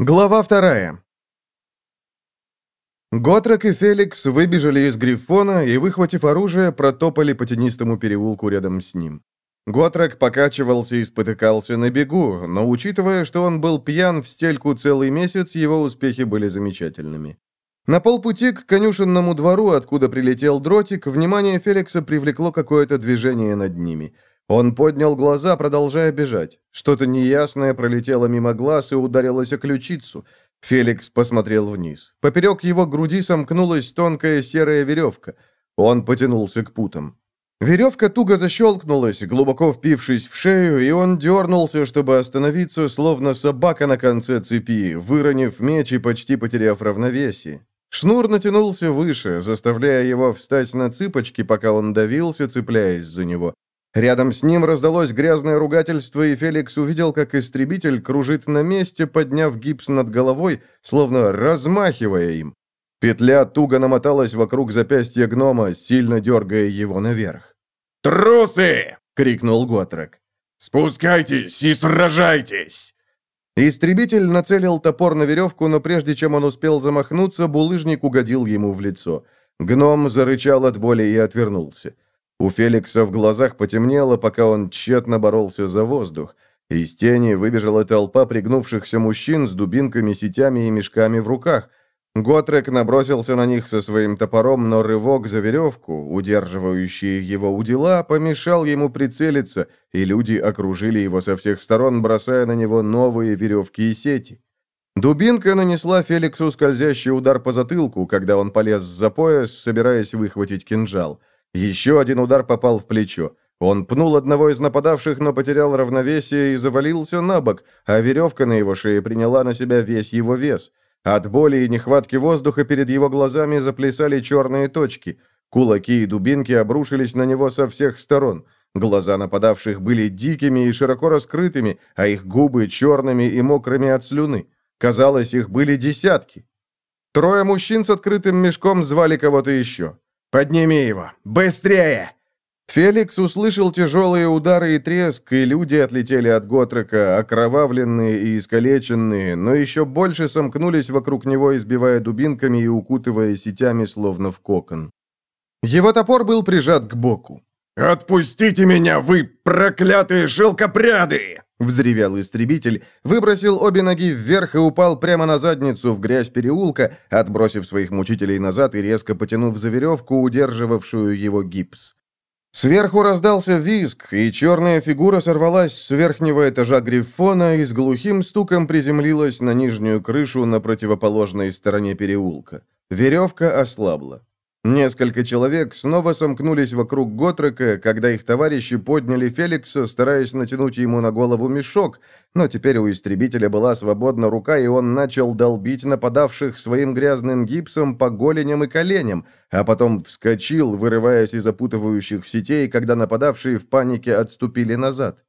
Глава вторая. Готрек и Феликс выбежали из Грифона и, выхватив оружие, протопали по тенистому переулку рядом с ним. Готрек покачивался и спотыкался на бегу, но, учитывая, что он был пьян в стельку целый месяц, его успехи были замечательными. На полпути к конюшенному двору, откуда прилетел дротик, внимание Феликса привлекло какое-то движение над ними – он поднял глаза, продолжая бежать. Что-то неясное пролетело мимо глаз и ударилось о ключицу. Феликс посмотрел вниз. Поперек его груди сомкнулась тонкая серая веревка. Он потянулся к путам. Веревка туго защелкнулась, глубоко впившись в шею, и он дернулся, чтобы остановиться, словно собака на конце цепи, выронив меч и почти потеряв равновесие. Шнур натянулся выше, заставляя его встать на цыпочки, пока он давился, цепляясь за него. Рядом с ним раздалось грязное ругательство, и Феликс увидел, как истребитель кружит на месте, подняв гипс над головой, словно размахивая им. Петля туго намоталась вокруг запястья гнома, сильно дергая его наверх. «Трусы!» — крикнул Готрек. «Спускайтесь и сражайтесь!» Истребитель нацелил топор на веревку, но прежде чем он успел замахнуться, булыжник угодил ему в лицо. Гном зарычал от боли и отвернулся. У Феликса в глазах потемнело, пока он тщетно боролся за воздух. Из тени выбежала толпа пригнувшихся мужчин с дубинками, сетями и мешками в руках. Готрек набросился на них со своим топором, но рывок за веревку, удерживающий его у дела, помешал ему прицелиться, и люди окружили его со всех сторон, бросая на него новые веревки и сети. Дубинка нанесла Феликсу скользящий удар по затылку, когда он полез за пояс, собираясь выхватить кинжал – еще один удар попал в плечо. Он пнул одного из нападавших, но потерял равновесие и завалился на бок, а веревка на его шее приняла на себя весь его вес. От боли и нехватки воздуха перед его глазами заплясали черные точки. Кулаки и дубинки обрушились на него со всех сторон. Глаза нападавших были дикими и широко раскрытыми, а их губы черными и мокрыми от слюны. Казалось, их были десятки. Трое мужчин с открытым мешком звали кого-то еще. «Подними его! Быстрее!» Феликс услышал тяжелые удары и треск, и люди отлетели от Готрека, окровавленные и искалеченные, но еще больше сомкнулись вокруг него, избивая дубинками и укутывая сетями, словно в кокон. Его топор был прижат к боку. «Отпустите меня, вы проклятые шелкопряды!» Взревел истребитель, выбросил обе ноги вверх и упал прямо на задницу в грязь переулка, отбросив своих мучителей назад и резко потянув за веревку, удерживавшую его гипс. Сверху раздался визг, и черная фигура сорвалась с верхнего этажа грифона и с глухим стуком приземлилась на нижнюю крышу на противоположной стороне переулка. Веревка ослабла. Несколько человек снова сомкнулись вокруг Готрека, когда их товарищи подняли Феликса, стараясь натянуть ему на голову мешок, но теперь у истребителя была свободна рука, и он начал долбить нападавших своим грязным гипсом по голеням и коленям, а потом вскочил, вырываясь из опутывающих сетей, когда нападавшие в панике отступили назад.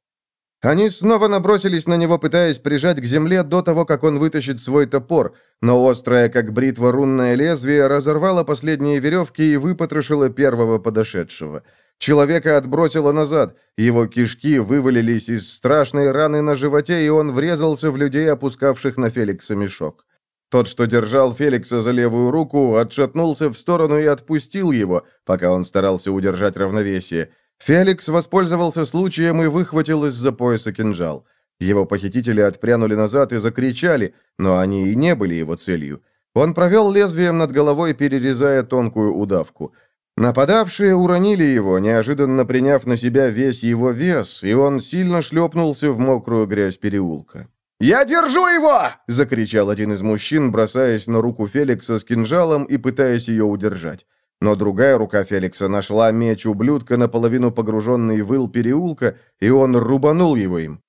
Они снова набросились на него, пытаясь прижать к земле до того, как он вытащит свой топор, но острое, как бритва рунное лезвие, разорвало последние веревки и выпотрошило первого подошедшего. Человека отбросило назад, его кишки вывалились из страшной раны на животе, и он врезался в людей, опускавших на Феликса мешок. Тот, что держал Феликса за левую руку, отшатнулся в сторону и отпустил его, пока он старался удержать равновесие. Феликс воспользовался случаем и выхватил из-за пояса кинжал. Его похитители отпрянули назад и закричали, но они и не были его целью. Он провел лезвием над головой, перерезая тонкую удавку. Нападавшие уронили его, неожиданно приняв на себя весь его вес, и он сильно шлепнулся в мокрую грязь переулка. «Я держу его!» — закричал один из мужчин, бросаясь на руку Феликса с кинжалом и пытаясь ее удержать. Но другая рука Феликса нашла меч ублюдка, наполовину погруженный в ил переулка, и он рубанул его им.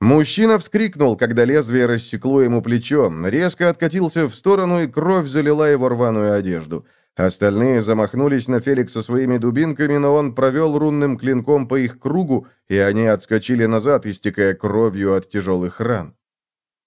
Мужчина вскрикнул, когда лезвие рассекло ему плечо, резко откатился в сторону, и кровь залила его рваную одежду. Остальные замахнулись на Феликса своими дубинками, но он провел рунным клинком по их кругу, и они отскочили назад, истекая кровью от тяжелых ран.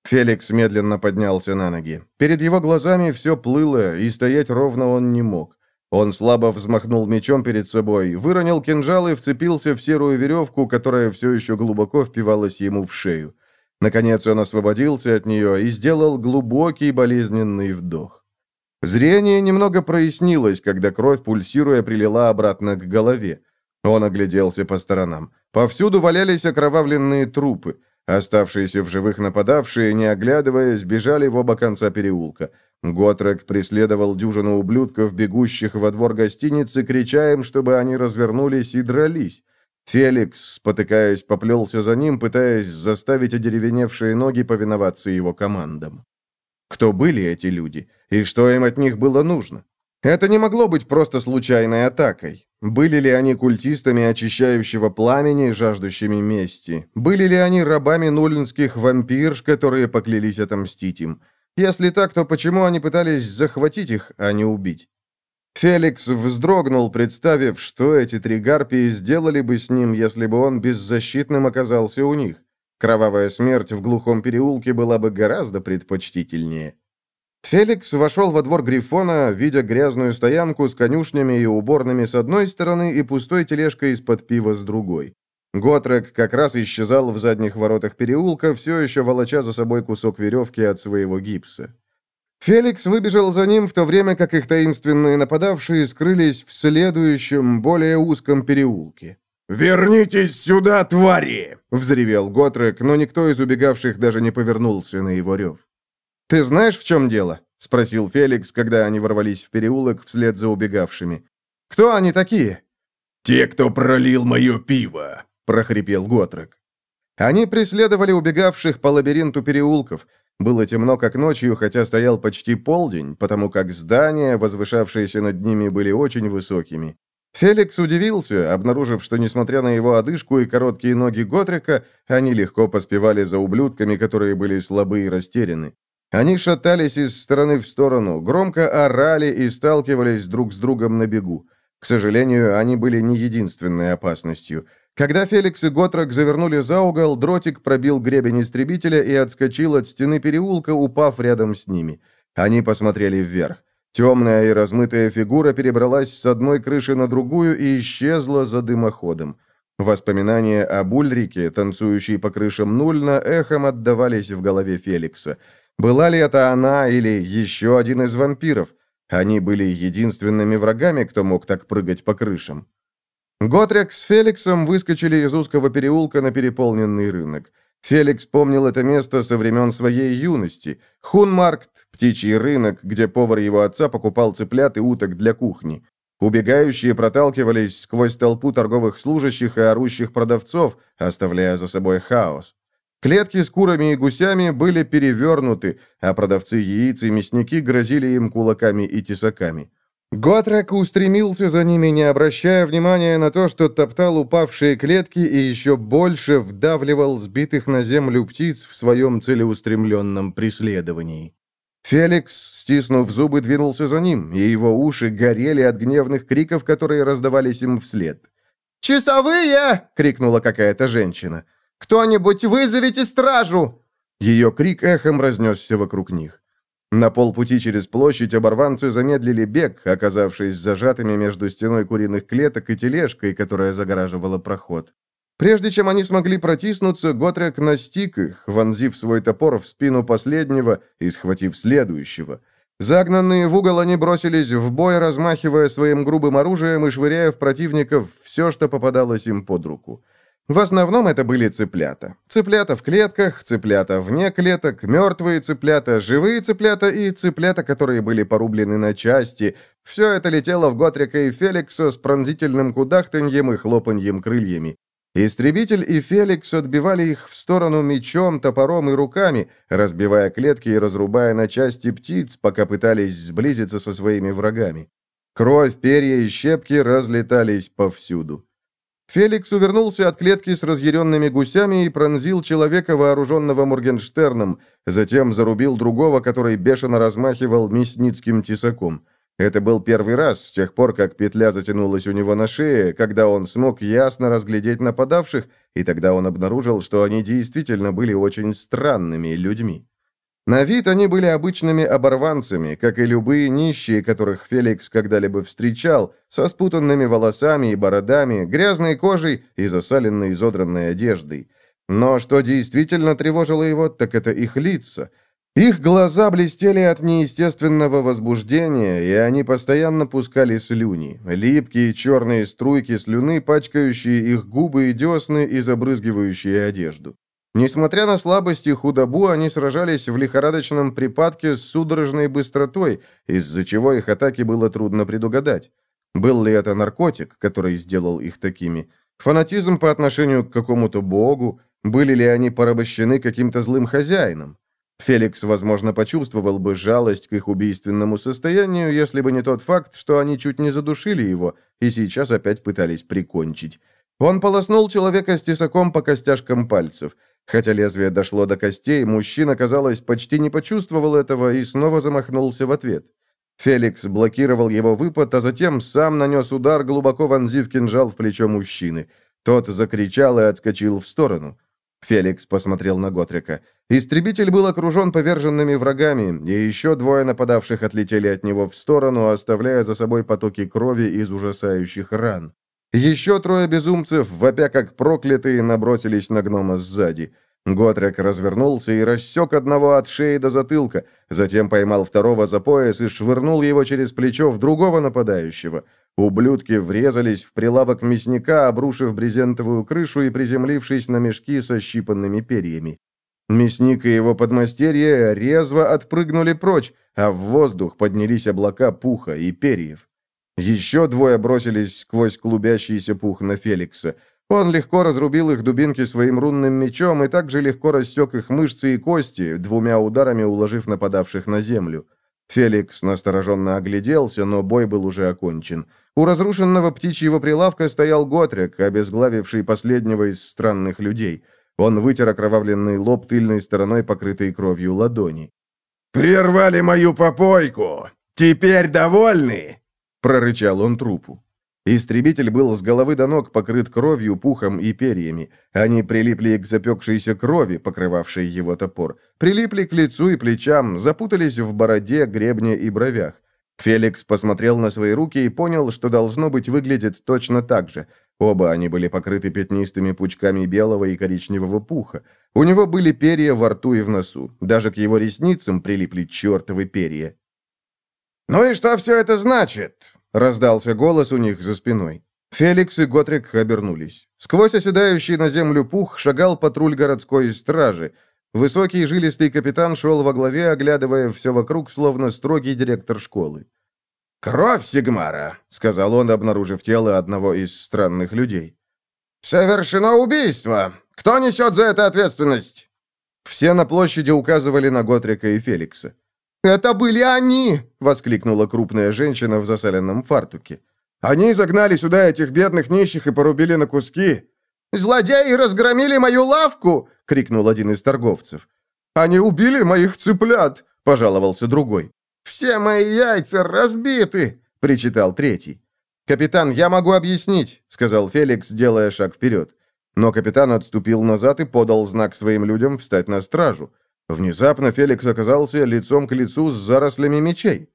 Феликс медленно поднялся на ноги. Перед его глазами все плыло, и стоять ровно он не мог. Он слабо взмахнул мечом перед собой, выронил кинжал и вцепился в серую веревку, которая все еще глубоко впивалась ему в шею. Наконец он освободился от нее и сделал глубокий болезненный вдох. Зрение немного прояснилось, когда кровь, пульсируя, прилила обратно к голове. Он огляделся по сторонам. Повсюду валялись окровавленные трупы. Оставшиеся в живых нападавшие, не оглядываясь, бежали в оба конца переулка. Готрек преследовал дюжину ублюдков, бегущих во двор гостиницы, крича им, чтобы они развернулись и дрались. Феликс, спотыкаясь, поплелся за ним, пытаясь заставить одеревеневшие ноги повиноваться его командам. Кто были эти люди, и что им от них было нужно? Это не могло быть просто случайной атакой. Были ли они культистами очищающего пламени, жаждущими мести? Были ли они рабами нулинских вампирш, которые поклялись отомстить им? Если так, то почему они пытались захватить их, а не убить? Феликс вздрогнул, представив, что эти три гарпии сделали бы с ним, если бы он беззащитным оказался у них. Кровавая смерть в глухом переулке была бы гораздо предпочтительнее. Феликс вошел во двор Грифона, видя грязную стоянку с конюшнями и уборными с одной стороны и пустой тележкой из-под пива с другой. Готрек как раз исчезал в задних воротах переулка, все еще волоча за собой кусок веревки от своего гипса. Феликс выбежал за ним, в то время как их таинственные нападавшие скрылись в следующем, более узком переулке. «Вернитесь сюда, твари!» — взревел Готрек, но никто из убегавших даже не повернулся на его рев. «Ты знаешь, в чем дело?» — спросил Феликс, когда они ворвались в переулок вслед за убегавшими. «Кто они такие?» «Те, кто пролил мое пиво», — прохрипел Готрек. Они преследовали убегавших по лабиринту переулков. Было темно, как ночью, хотя стоял почти полдень, потому как здания, возвышавшиеся над ними, были очень высокими. Феликс удивился, обнаружив, что, несмотря на его одышку и короткие ноги Готрика, они легко поспевали за ублюдками, которые были слабы и растеряны. Они шатались из стороны в сторону, громко орали и сталкивались друг с другом на бегу. К сожалению, они были не единственной опасностью. Когда Феликс и Готрок завернули за угол, дротик пробил гребень истребителя и отскочил от стены переулка, упав рядом с ними. Они посмотрели вверх. Темная и размытая фигура перебралась с одной крыши на другую и исчезла за дымоходом. Воспоминания об Ульрике, танцующей по крышам Нульна, эхом отдавались в голове Феликса. Была ли это она или еще один из вампиров? Они были единственными врагами, кто мог так прыгать по крышам. Готрек с Феликсом выскочили из узкого переулка на переполненный рынок. Феликс помнил это место со времен своей юности. Хунмаркт, птичий рынок, где повар его отца покупал цыплят и уток для кухни. Убегающие проталкивались сквозь толпу торговых служащих и орущих продавцов, оставляя за собой хаос. Клетки с курами и гусями были перевернуты, а продавцы яиц и мясники грозили им кулаками и тесаками. Готрек устремился за ними, не обращая внимания на то, что топтал упавшие клетки и еще больше вдавливал сбитых на землю птиц в своем целеустремленном преследовании. Феликс, стиснув зубы, двинулся за ним, и его уши горели от гневных криков, которые раздавались им вслед. «Часовые!» — крикнула какая-то женщина. «Кто-нибудь вызовите стражу!» Ее крик эхом разнесся вокруг них. На полпути через площадь оборванцы замедлили бег, оказавшись зажатыми между стеной куриных клеток и тележкой, которая загораживала проход. Прежде чем они смогли протиснуться, Готрек настиг их, вонзив свой топор в спину последнего и схватив следующего. Загнанные в угол, они бросились в бой, размахивая своим грубым оружием и швыряя в противников все, что попадалось им под руку. В основном это были цыплята. Цыплята в клетках, цыплята вне клеток, мертвые цыплята, живые цыплята и цыплята, которые были порублены на части. Все это летело в Готрика и Феликса с пронзительным кудахтаньем и хлопаньем крыльями. Истребитель и Феликс отбивали их в сторону мечом, топором и руками, разбивая клетки и разрубая на части птиц, пока пытались сблизиться со своими врагами. Кровь, перья и щепки разлетались повсюду. Феликс увернулся от клетки с разъяренными гусями и пронзил человека, вооруженного Моргенштерном, затем зарубил другого, который бешено размахивал мясницким тесаком. Это был первый раз с тех пор, как петля затянулась у него на шее, когда он смог ясно разглядеть нападавших, и тогда он обнаружил, что они действительно были очень странными людьми. На вид они были обычными оборванцами, как и любые нищие, которых Феликс когда-либо встречал, со спутанными волосами и бородами, грязной кожей и засаленной изодранной одеждой. Но что действительно тревожило его, так это их лица. Их глаза блестели от неестественного возбуждения, и они постоянно пускали слюни, липкие черные струйки слюны, пачкающие их губы и десны и забрызгивающие одежду. Несмотря на слабость и худобу, они сражались в лихорадочном припадке с судорожной быстротой, из-за чего их атаки было трудно предугадать. Был ли это наркотик, который сделал их такими? Фанатизм по отношению к какому-то богу? Были ли они порабощены каким-то злым хозяином? Феликс, возможно, почувствовал бы жалость к их убийственному состоянию, если бы не тот факт, что они чуть не задушили его и сейчас опять пытались прикончить. Он полоснул человека с тесаком по костяшкам пальцев – Хотя лезвие дошло до костей, мужчина, казалось, почти не почувствовал этого и снова замахнулся в ответ. Феликс блокировал его выпад, а затем сам нанес удар, глубоко вонзив кинжал в плечо мужчины. Тот закричал и отскочил в сторону. Феликс посмотрел на Готрика. Истребитель был окружен поверженными врагами, и еще двое нападавших отлетели от него в сторону, оставляя за собой потоки крови из ужасающих ран. Еще трое безумцев, вопя как проклятые, набросились на гнома сзади. Готрек развернулся и рассек одного от шеи до затылка, затем поймал второго за пояс и швырнул его через плечо в другого нападающего. Ублюдки врезались в прилавок мясника, обрушив брезентовую крышу и приземлившись на мешки со щипанными перьями. Мясник и его подмастерье резво отпрыгнули прочь, а в воздух поднялись облака пуха и перьев. Еще двое бросились сквозь клубящийся пух на Феликса. Он легко разрубил их дубинки своим рунным мечом и также легко рассек их мышцы и кости, двумя ударами уложив нападавших на землю. Феликс настороженно огляделся, но бой был уже окончен. У разрушенного птичьего прилавка стоял Готрик, обезглавивший последнего из странных людей. Он вытер окровавленный лоб тыльной стороной, покрытой кровью ладони. «Прервали мою попойку! Теперь довольны?» Прорычал он трупу. Истребитель был с головы до ног покрыт кровью, пухом и перьями. Они прилипли к запекшейся крови, покрывавшей его топор. Прилипли к лицу и плечам, запутались в бороде, гребне и бровях. Феликс посмотрел на свои руки и понял, что должно быть выглядит точно так же. Оба они были покрыты пятнистыми пучками белого и коричневого пуха. У него были перья во рту и в носу. Даже к его ресницам прилипли чертовы перья. «Ну и что все это значит?» — раздался голос у них за спиной. Феликс и Готрик обернулись. Сквозь оседающий на землю пух шагал патруль городской стражи. Высокий жилистый капитан шел во главе, оглядывая все вокруг, словно строгий директор школы. «Кровь Сигмара», — сказал он, обнаружив тело одного из странных людей. «Совершено убийство! Кто несет за это ответственность?» Все на площади указывали на Готрика и Феликса. «Это были они!» — воскликнула крупная женщина в засаленном фартуке. «Они загнали сюда этих бедных нищих и порубили на куски!» «Злодеи разгромили мою лавку!» — крикнул один из торговцев. «Они убили моих цыплят!» — пожаловался другой. «Все мои яйца разбиты!» — причитал третий. «Капитан, я могу объяснить», — сказал Феликс, делая шаг вперед. Но капитан отступил назад и подал знак своим людям встать на стражу. Внезапно Феликс оказался лицом к лицу с зарослями мечей.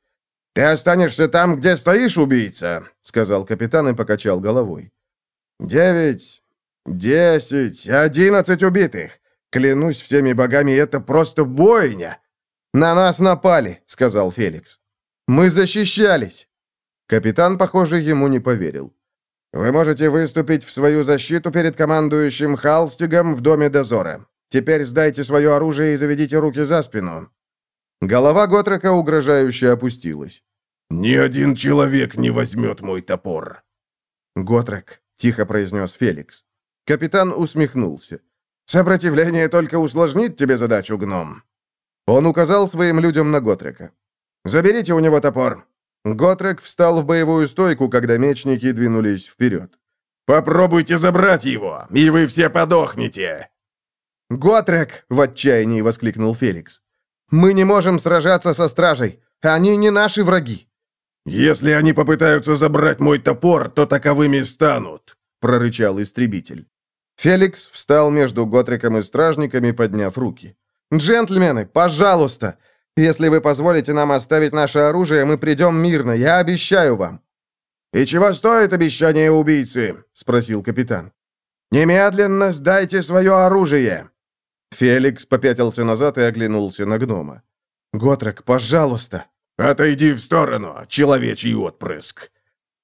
«Ты останешься там, где стоишь, убийца», — сказал капитан и покачал головой. «Девять, десять, одиннадцать убитых. Клянусь всеми богами, это просто бойня». «На нас напали», — сказал Феликс. «Мы защищались». Капитан, похоже, ему не поверил. «Вы можете выступить в свою защиту перед командующим Халстигом в Доме дозора. Теперь сдайте свое оружие и заведите руки за спину». Голова Готрека угрожающе опустилась. «Ни один человек не возьмет мой топор». «Готрек», — тихо произнес Феликс. Капитан усмехнулся. «Сопротивление только усложнит тебе задачу, гном». Он указал своим людям на Готрека. «Заберите у него топор». Готрек встал в боевую стойку, когда мечники двинулись вперед. «Попробуйте забрать его, и вы все подохнете!» «Готрек!» — в отчаянии воскликнул Феликс. «Мы не можем сражаться со стражей. Они не наши враги». «Если они попытаются забрать мой топор, то таковыми станут», — прорычал истребитель. Феликс встал между Готриком и стражниками, подняв руки. «Джентльмены, пожалуйста! Если вы позволите нам оставить наше оружие, мы придем мирно, я обещаю вам!» «И чего стоит обещание убийцы?» — спросил капитан. Немедленно сдайте свое оружие!» Феликс попятился назад и оглянулся на гнома. «Готрек, пожалуйста!» «Отойди в сторону, человечий отпрыск!»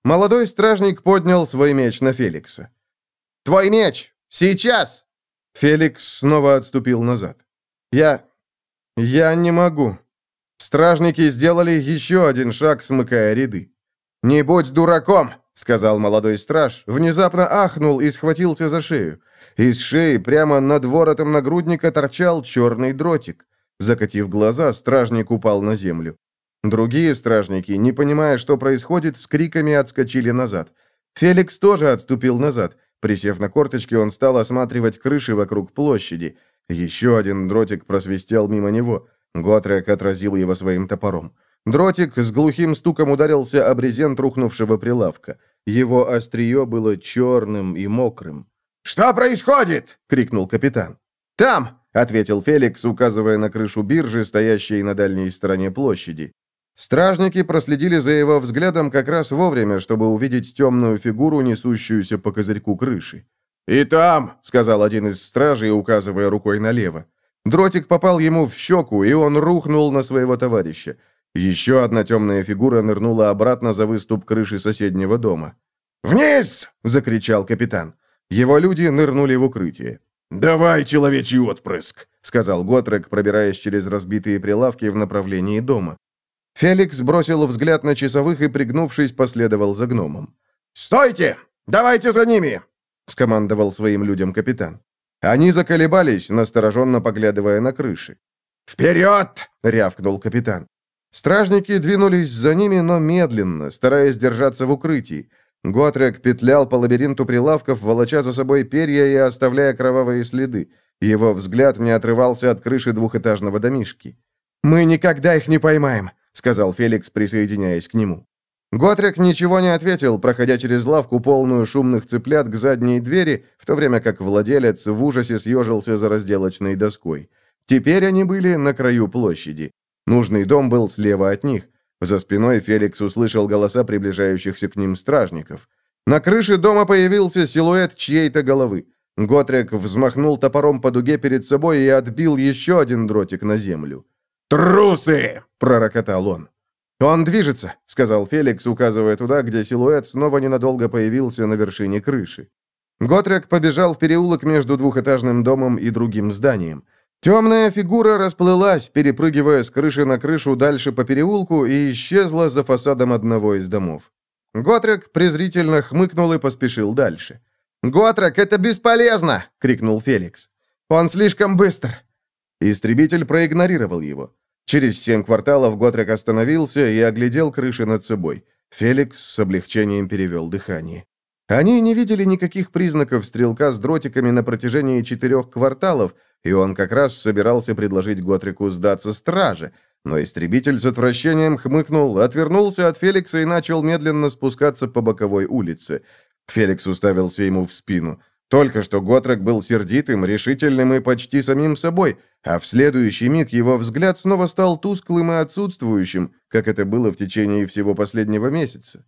Молодой стражник поднял свой меч на Феликса. «Твой меч! Сейчас!» Феликс снова отступил назад. «Я... я не могу». Стражники сделали еще один шаг, смыкая ряды. «Не будь дураком!» — сказал молодой страж, внезапно ахнул и схватился за шею. Из шеи прямо над воротом нагрудника торчал черный дротик. Закатив глаза, стражник упал на землю. Другие стражники, не понимая, что происходит, с криками отскочили назад. Феликс тоже отступил назад. Присев на корточки, он стал осматривать крыши вокруг площади. Еще один дротик просвистел мимо него. Готрек отразил его своим топором. Дротик с глухим стуком ударился об брезент рухнувшего прилавка. Его острие было черным и мокрым. «Что происходит?» — крикнул капитан. «Там!» — ответил Феликс, указывая на крышу биржи, стоящей на дальней стороне площади. Стражники проследили за его взглядом как раз вовремя, чтобы увидеть темную фигуру, несущуюся по козырьку крыши. «И там!» — сказал один из стражей, указывая рукой налево. Дротик попал ему в щеку, и он рухнул на своего товарища. Еще одна темная фигура нырнула обратно за выступ крыши соседнего дома. «Вниз!» — закричал капитан. Его люди нырнули в укрытие. «Давай, человечий отпрыск!» — сказал Готрек, пробираясь через разбитые прилавки в направлении дома. Феликс бросил взгляд на часовых и, пригнувшись, последовал за гномом. «Стойте! Давайте за ними!» — скомандовал своим людям капитан. Они заколебались, настороженно поглядывая на крыши. «Вперед!» — рявкнул капитан. Стражники двинулись за ними, но медленно, стараясь держаться в укрытии. Готрек петлял по лабиринту прилавков, волоча за собой перья и оставляя кровавые следы. Его взгляд не отрывался от крыши двухэтажного домишки. «Мы никогда их не поймаем», сказал Феликс, присоединяясь к нему. Готрек ничего не ответил, проходя через лавку, полную шумных цыплят, к задней двери, в то время как владелец в ужасе съежился за разделочной доской. Теперь они были на краю площади. Нужный дом был слева от них. За спиной Феликс услышал голоса приближающихся к ним стражников. На крыше дома появился силуэт чьей-то головы. Готрек взмахнул топором по дуге перед собой и отбил еще один дротик на землю. «Трусы!» — пророкотал он. «Он движется», — сказал Феликс, указывая туда, где силуэт снова ненадолго появился на вершине крыши. Готрек побежал в переулок между двухэтажным домом и другим зданием. Темная фигура расплылась, перепрыгивая с крыши на крышу дальше по переулку и исчезла за фасадом одного из домов. Готрек презрительно хмыкнул и поспешил дальше. «Готрек, это бесполезно!» — крикнул Феликс. «Он слишком быстр!» Истребитель проигнорировал его. Через семь кварталов Готрек остановился и оглядел крыши над собой. Феликс с облегчением перевел дыхание. Они не видели никаких признаков стрелка с дротиками на протяжении четырех кварталов, и он как раз собирался предложить Готрику сдаться страже, но истребитель с отвращением хмыкнул, отвернулся от Феликса и начал медленно спускаться по боковой улице. Феликс уставился ему в спину. Только что Готрек был сердитым, решительным и почти самим собой, а в следующий миг его взгляд снова стал тусклым и отсутствующим, как это было в течение всего последнего месяца.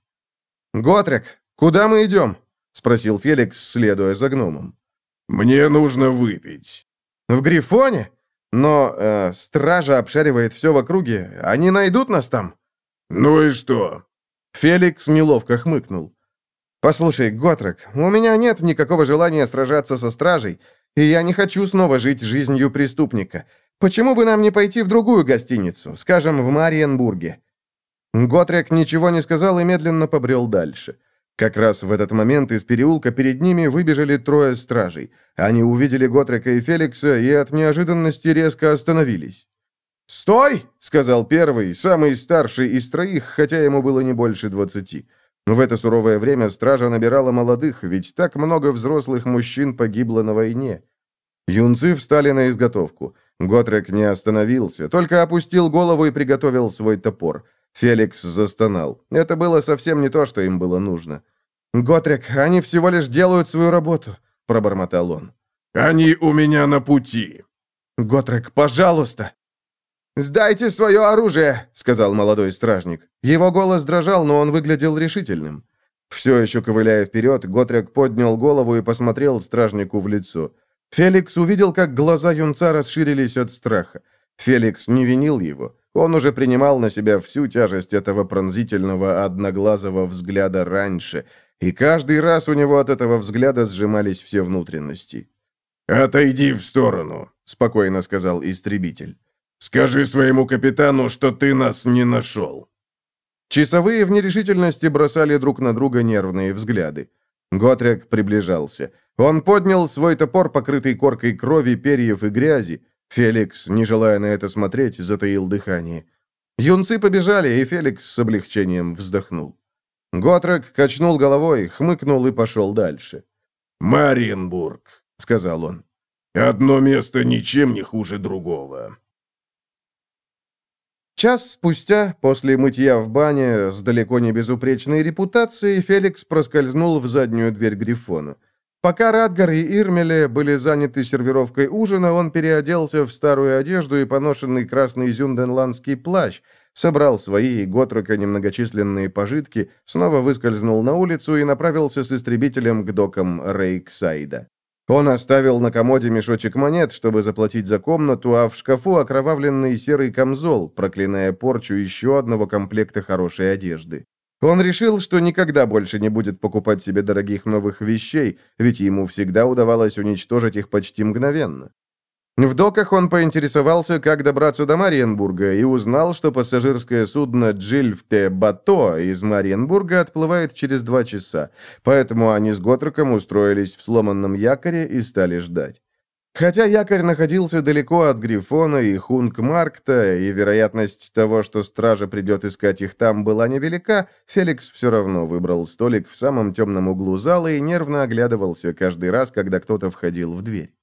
«Готрек, куда мы идем?» — спросил Феликс, следуя за гномом. «Мне нужно выпить». «В Грифоне? Но э, стража обшаривает все в округе. Они найдут нас там?» «Ну и что?» Феликс неловко хмыкнул. «Послушай, Готрек, у меня нет никакого желания сражаться со стражей, и я не хочу снова жить жизнью преступника. Почему бы нам не пойти в другую гостиницу, скажем, в Мариенбурге?» Готрек ничего не сказал и медленно побрел дальше. Как раз в этот момент из переулка перед ними выбежали трое стражей. Они увидели Готрека и Феликса и от неожиданности резко остановились. «Стой!» — сказал первый, самый старший из троих, хотя ему было не больше двадцати. В это суровое время стража набирала молодых, ведь так много взрослых мужчин погибло на войне. Юнцы встали на изготовку. Готрек не остановился, только опустил голову и приготовил свой топор. Феликс застонал. Это было совсем не то, что им было нужно. «Готрек, они всего лишь делают свою работу», — пробормотал он. «Они у меня на пути». «Готрек, пожалуйста!» «Сдайте свое оружие!» — сказал молодой стражник. Его голос дрожал, но он выглядел решительным. Все еще ковыляя вперед, Готрек поднял голову и посмотрел стражнику в лицо. Феликс увидел, как глаза юнца расширились от страха. Феликс не винил его. Он уже принимал на себя всю тяжесть этого пронзительного одноглазого взгляда раньше, и каждый раз у него от этого взгляда сжимались все внутренности. «Отойди в сторону», — спокойно сказал истребитель. «Скажи своему капитану, что ты нас не нашел». Часовые в нерешительности бросали друг на друга нервные взгляды. Готрек приближался. Он поднял свой топор, покрытый коркой крови, перьев и грязи. Феликс, не желая на это смотреть, затаил дыхание. Юнцы побежали, и Феликс с облегчением вздохнул. Готрек качнул головой, хмыкнул и пошел дальше. «Мариенбург», — сказал он. «Одно место ничем не хуже другого». Час спустя, после мытья в бане с далеко не безупречной репутацией, Феликс проскользнул в заднюю дверь Грифона. Пока Радгар и Ирмеле были заняты сервировкой ужина, он переоделся в старую одежду и поношенный красный зюнденландский плащ, собрал свои и Готрока немногочисленные пожитки, снова выскользнул на улицу и направился с истребителем к докам Рейксайда. Он оставил на комоде мешочек монет, чтобы заплатить за комнату, а в шкафу окровавленный серый камзол, проклиная порчу еще одного комплекта хорошей одежды. Он решил, что никогда больше не будет покупать себе дорогих новых вещей, ведь ему всегда удавалось уничтожить их почти мгновенно. В доках он поинтересовался, как добраться до Мариенбурга, и узнал, что пассажирское судно «Джильфте Бато» из Мариенбурга отплывает через два часа, поэтому они с Готроком устроились в сломанном якоре и стали ждать. Хотя якорь находился далеко от Грифона и Хунгмаркта, и вероятность того, что стража придет искать их там, была невелика, Феликс все равно выбрал столик в самом темном углу зала и нервно оглядывался каждый раз, когда кто-то входил в дверь.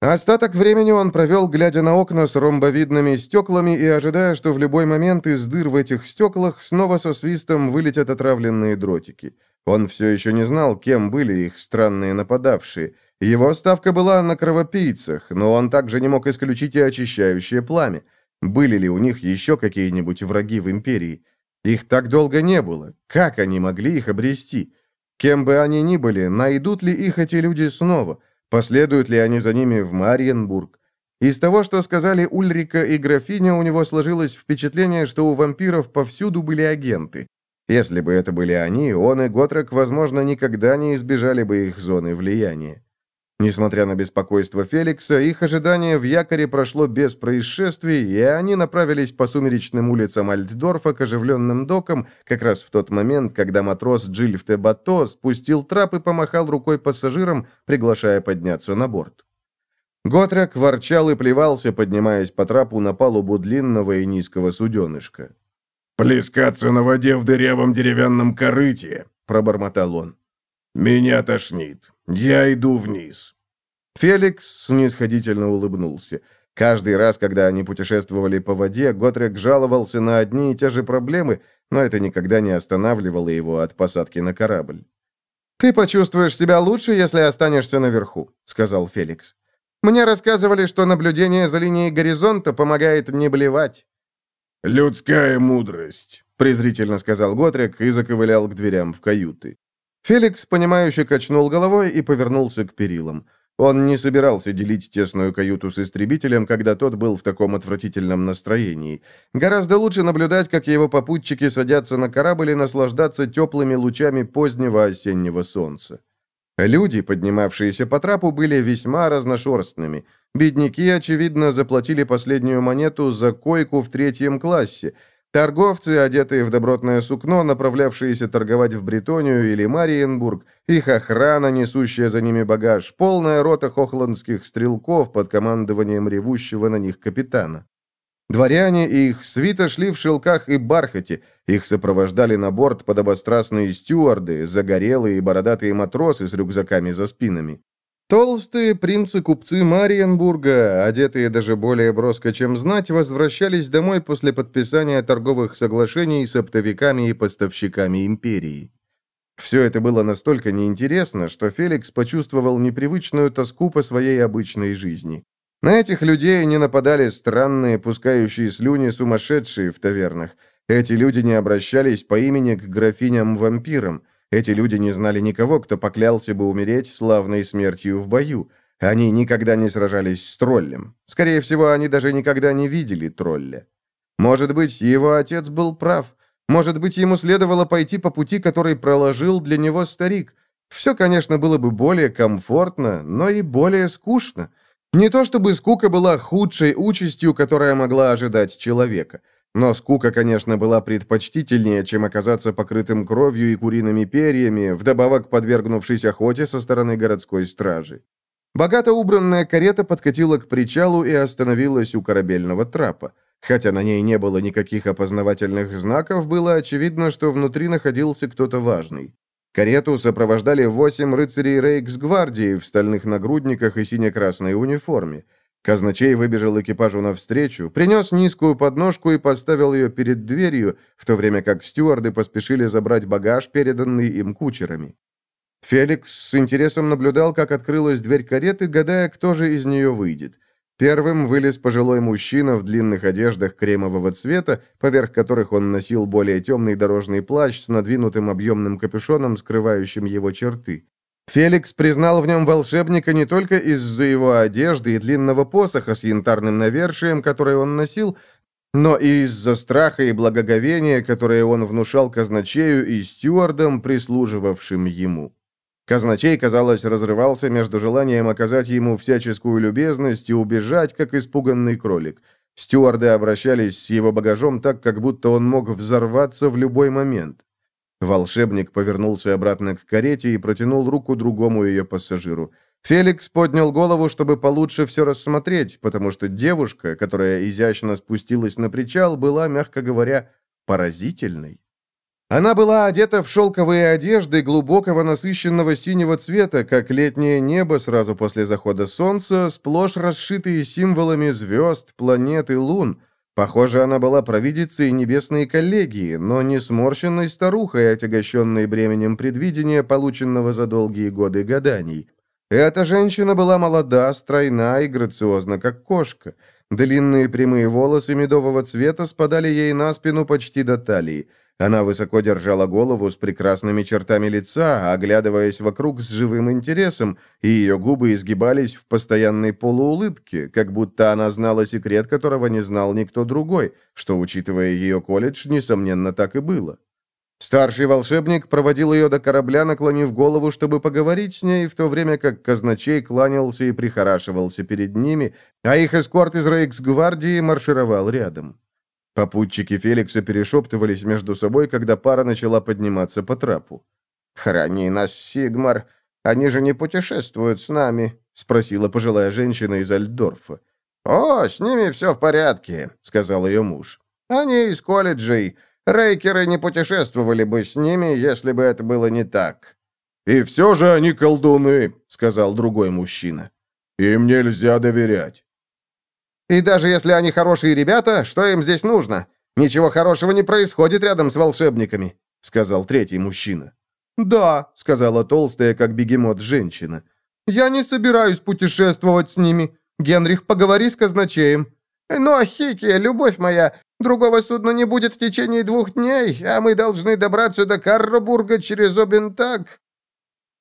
Остаток времени он провел, глядя на окна с ромбовидными стеклами и ожидая, что в любой момент из дыр в этих стеклах снова со свистом вылетят отравленные дротики. Он все еще не знал, кем были их странные нападавшие. Его ставка была на кровопийцах, но он также не мог исключить и очищающее пламя. Были ли у них еще какие-нибудь враги в Империи? Их так долго не было. Как они могли их обрести? Кем бы они ни были, найдут ли их эти люди снова? Последуют ли они за ними в Мариенбург? Из того, что сказали Ульрика и графиня, у него сложилось впечатление, что у вампиров повсюду были агенты. Если бы это были они, он и Готрек, возможно, никогда не избежали бы их зоны влияния. Несмотря на беспокойство Феликса, их ожидание в якоре прошло без происшествий, и они направились по сумеречным улицам Альтдорфа к оживленным докам, как раз в тот момент, когда матрос Джильфте Бато спустил трап и помахал рукой пассажирам, приглашая подняться на борт. Готрек ворчал и плевался, поднимаясь по трапу на палубу длинного и низкого суденышка. «Плескаться на воде в дырявом деревянном корыте», — пробормотал он. «Меня тошнит. Я иду вниз». Феликс снисходительно улыбнулся. Каждый раз, когда они путешествовали по воде, Готрек жаловался на одни и те же проблемы, но это никогда не останавливало его от посадки на корабль. «Ты почувствуешь себя лучше, если останешься наверху», — сказал Феликс. «Мне рассказывали, что наблюдение за линией горизонта помогает не блевать». «Людская мудрость», — презрительно сказал Готрек и заковылял к дверям в каюты. Феликс, понимающе качнул головой и повернулся к перилам. Он не собирался делить тесную каюту с истребителем, когда тот был в таком отвратительном настроении. Гораздо лучше наблюдать, как его попутчики садятся на корабль и наслаждаться теплыми лучами позднего осеннего солнца. Люди, поднимавшиеся по трапу, были весьма разношерстными. Бедняки, очевидно, заплатили последнюю монету за койку в третьем классе – Торговцы, одетые в добротное сукно, направлявшиеся торговать в Бретонию или Мариенбург, их охрана, несущая за ними багаж, полная рота хохландских стрелков под командованием ревущего на них капитана. Дворяне и их свита шли в шелках и бархате, их сопровождали на борт подобострастные стюарды, загорелые и бородатые матросы с рюкзаками за спинами. Толстые принцы-купцы Мариенбурга, одетые даже более броско, чем знать, возвращались домой после подписания торговых соглашений с оптовиками и поставщиками империи. Все это было настолько неинтересно, что Феликс почувствовал непривычную тоску по своей обычной жизни. На этих людей не нападали странные, пускающие слюни сумасшедшие в тавернах. Эти люди не обращались по имени к графиням-вампирам. Эти люди не знали никого, кто поклялся бы умереть славной смертью в бою. Они никогда не сражались с троллем. Скорее всего, они даже никогда не видели тролля. Может быть, его отец был прав. Может быть, ему следовало пойти по пути, который проложил для него старик. Все, конечно, было бы более комфортно, но и более скучно. Не то чтобы скука была худшей участью, которая могла ожидать человека. Но скука, конечно, была предпочтительнее, чем оказаться покрытым кровью и куриными перьями, вдобавок подвергнувшись охоте со стороны городской стражи. Богато убранная карета подкатила к причалу и остановилась у корабельного трапа. Хотя на ней не было никаких опознавательных знаков, было очевидно, что внутри находился кто-то важный. Карету сопровождали восемь рыцарей Рейксгвардии в стальных нагрудниках и сине-красной униформе. Казначей выбежал экипажу навстречу, принес низкую подножку и поставил ее перед дверью, в то время как стюарды поспешили забрать багаж, переданный им кучерами. Феликс с интересом наблюдал, как открылась дверь кареты, гадая, кто же из нее выйдет. Первым вылез пожилой мужчина в длинных одеждах кремового цвета, поверх которых он носил более темный дорожный плащ с надвинутым объемным капюшоном, скрывающим его черты. Феликс признал в нем волшебника не только из-за его одежды и длинного посоха с янтарным навершием, который он носил, но и из-за страха и благоговения, которое он внушал казначею и стюардам, прислуживавшим ему. Казначей, казалось, разрывался между желанием оказать ему всяческую любезность и убежать, как испуганный кролик. Стюарды обращались с его багажом так, как будто он мог взорваться в любой момент. Волшебник повернулся обратно к карете и протянул руку другому ее пассажиру. Феликс поднял голову, чтобы получше все рассмотреть, потому что девушка, которая изящно спустилась на причал, была, мягко говоря, поразительной. Она была одета в шелковые одежды глубокого насыщенного синего цвета, как летнее небо сразу после захода солнца, сплошь расшитые символами звезд, планет и лун. Похоже, она была провидицей небесной коллегии, но не сморщенной старухой, отягощенной бременем предвидения, полученного за долгие годы гаданий. Эта женщина была молода, стройна и грациозна, как кошка. Длинные прямые волосы медового цвета спадали ей на спину почти до талии. Она высоко держала голову с прекрасными чертами лица, оглядываясь вокруг с живым интересом, и ее губы изгибались в постоянной полуулыбке, как будто она знала секрет, которого не знал никто другой, что, учитывая ее колледж, несомненно, так и было. Старший волшебник проводил ее до корабля, наклонив голову, чтобы поговорить с ней, в то время как казначей кланялся и прихорашивался перед ними, а их эскорт из Рейксгвардии маршировал рядом. Попутчики Феликса перешептывались между собой, когда пара начала подниматься по трапу. «Храни нас, Сигмар! Они же не путешествуют с нами?» — спросила пожилая женщина из Альдорфа. «О, с ними все в порядке», — сказал ее муж. «Они из колледжей. Рейкеры не путешествовали бы с ними, если бы это было не так». «И все же они колдуны», — сказал другой мужчина. «Им нельзя доверять». И даже если они хорошие ребята, что им здесь нужно? Ничего хорошего не происходит рядом с волшебниками», — сказал третий мужчина. «Да», — сказала толстая, как бегемот, женщина. «Я не собираюсь путешествовать с ними. Генрих, поговори с казначеем». «Но, Хики, любовь моя, другого судна не будет в течение двух дней, а мы должны добраться до Карробурга через Обентаг».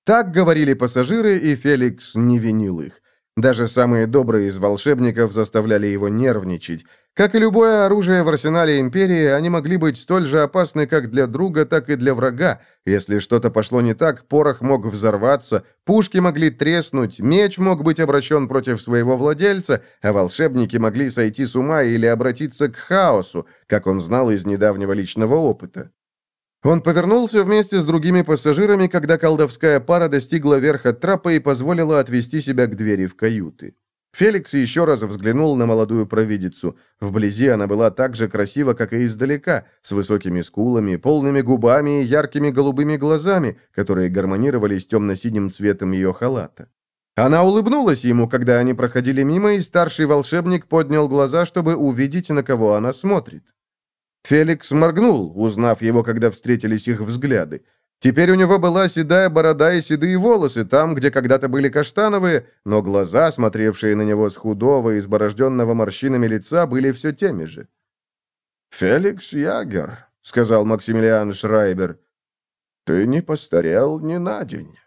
Так говорили пассажиры, и Феликс не винил их. Даже самые добрые из волшебников заставляли его нервничать. Как и любое оружие в арсенале Империи, они могли быть столь же опасны как для друга, так и для врага. Если что-то пошло не так, порох мог взорваться, пушки могли треснуть, меч мог быть обращен против своего владельца, а волшебники могли сойти с ума или обратиться к хаосу, как он знал из недавнего личного опыта. Он повернулся вместе с другими пассажирами, когда колдовская пара достигла верха трапа и позволила отвести себя к двери в каюты. Феликс еще раз взглянул на молодую провидицу. Вблизи она была так же красива, как и издалека, с высокими скулами, полными губами и яркими голубыми глазами, которые гармонировали с темно-синим цветом ее халата. Она улыбнулась ему, когда они проходили мимо, и старший волшебник поднял глаза, чтобы увидеть, на кого она смотрит. Феликс моргнул, узнав его, когда встретились их взгляды. Теперь у него была седая борода и седые волосы, там, где когда-то были каштановые, но глаза, смотревшие на него с худого и изборожденного морщинами лица, были все теми же. «Феликс Ягер», — сказал Максимилиан Шрайбер. «Ты не постарел ни на день».